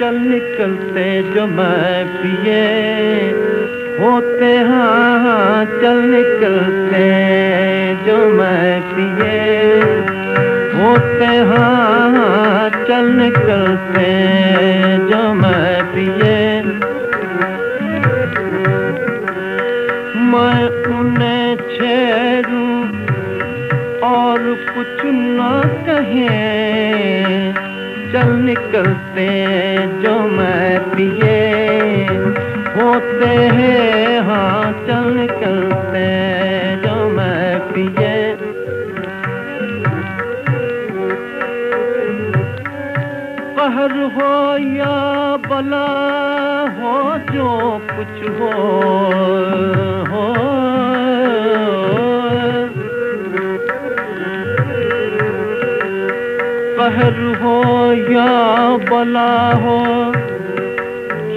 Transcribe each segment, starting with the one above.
चल निकलते जो मैं पिए। होते हाँ चल निकलते जो मैं पिए। होते हाँ चल निकलते जो मैं पिए। मैं उन्हें छेड़ू और कुछ न कहे। चल निकलते जो मैं पिए। होते हैं हाँ चल निकलते जो मैं पिए। कहर हो या बला हो, जो कुछ हो हो या बला हो,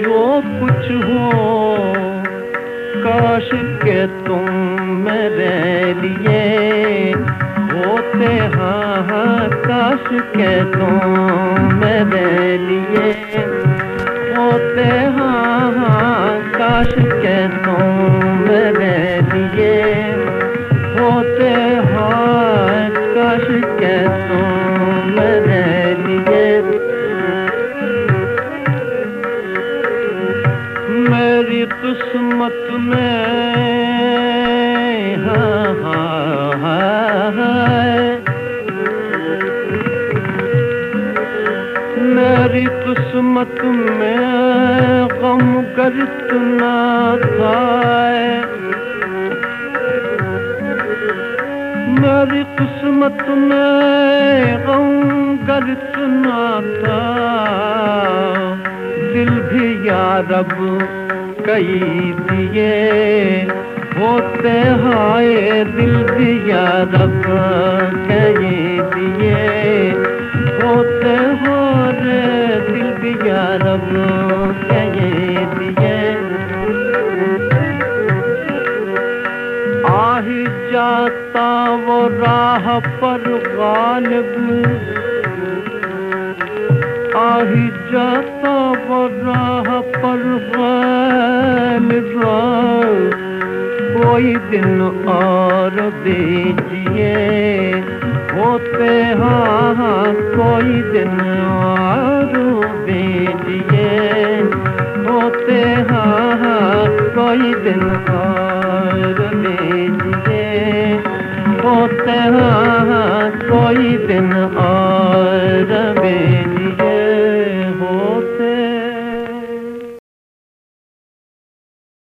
जो कुछ हो, काश के तुम मेरे लिए होते। हाँ हाँ काश के तुम मेरे लिए होते। हाँ हाँ काश के तुम मेरे लिए होते। हाँ काश के तुम किस्मत में हाँ हाँ हाँ मेरी किस्मत में गम गर्द ना था मेरी किस्मत में गम गर्द ना था, दिल भी यारब कई दिए होते हाय दिल भी यारब कई दिए होते हो रे दिल भी यारब कई दिए आही जाता वो राह पर गालिब। आही जाता वो राह पर गालिब कोई दिन और दीजिए होते हाँ हाँ कोई दिन और दीजिए होते हाँ